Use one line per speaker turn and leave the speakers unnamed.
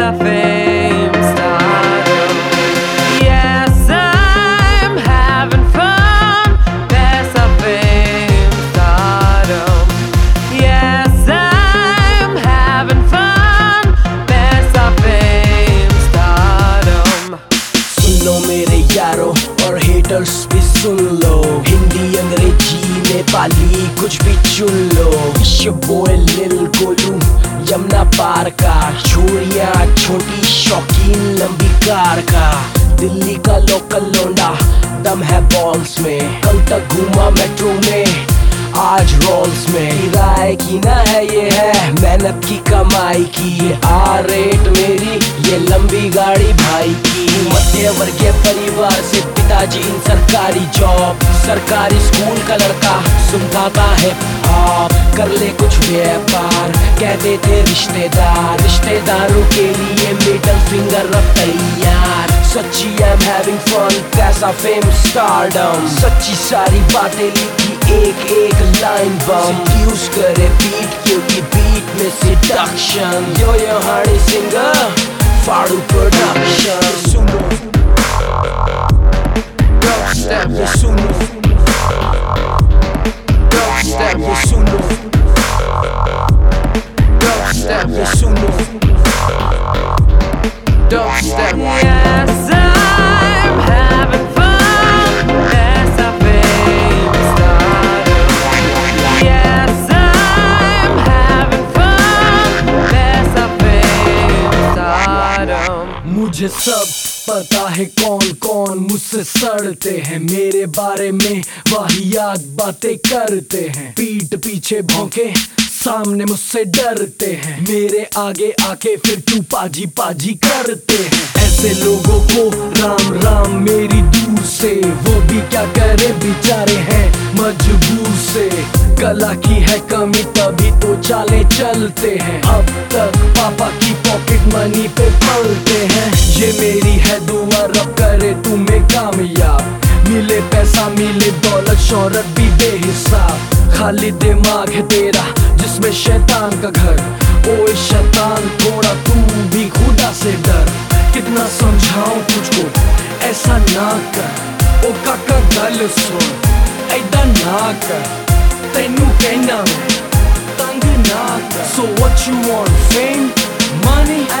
Café im Stadion. Yes, I'm having fun. Besser Fame Stadion. Yes, I'm having fun. Besser Fame Stadion.
Suno mere yaro or haters be sunlo. Hindi and Reggie, Nepali, kuch bichullo. Isha boy, little पार का, छोरिया, छोटी, शौकीन, लंबी car का। दिल्ली का local लोंडा, दम है balls में। कल तक घूमा मेट्रो में, आज रोल्स में। राय की ना है, ये है मेहनत की कमाई की। आ रेट मेरी, ये लंबी गाड़ी भाई की। मध्य वर्गीय परिवार से पिताजी इन सरकारी जॉब सरकारी स्कूल का लड़का, सुनता है आप, कर ले कुछ व्यापार। कहते थे रिश्तेदार, रिश्तेदारों के लिए मिडल फिंगर रब तैयार। सच्ची आई एम हैविंग फन कैसा फेम स्टारडम सच्ची सारी बातें लिखी एक एक लाइन बम यूज़ करे बीट क्योंकि बीट में सिडक्शन यो यो हाड़ी सिंगर फाड़ू प्रोडक्शन सुनो।
मुझे सब पता है कौन कौन मुझसे सड़ते हैं। मेरे बारे में वाहियात बातें करते हैं। पीठ पीछे भौंके सामने मुझसे डरते हैं। मेरे आगे आके फिर तू पाजी पाजी करते हैं? ऐसे लोगों को राम राम मेरी दूर से। वो भी क्या करे बेचारे हैं मजबूर से। कला की है कमी तभी तो चाले चलते हैं। अब तक पापा की पॉकेट मनी पे पलते हैं। ये मेरी है दुआ, रब करे तुम्हें कामयाब। मिले पैसा, मिले दौलत, शोहरत भी बेहिसाब। खाली दिमाग है तेरा जिसमें शैतान का घर। ओए शैतान, थोड़ा तू भी खुदा से डर। कितना समझाऊं तुझको, ऐसा ना कर। ओ काका गल सुन, ऐदा ना कर। तेनू कहना मैं, तंग ना कर। So what you want, fame, money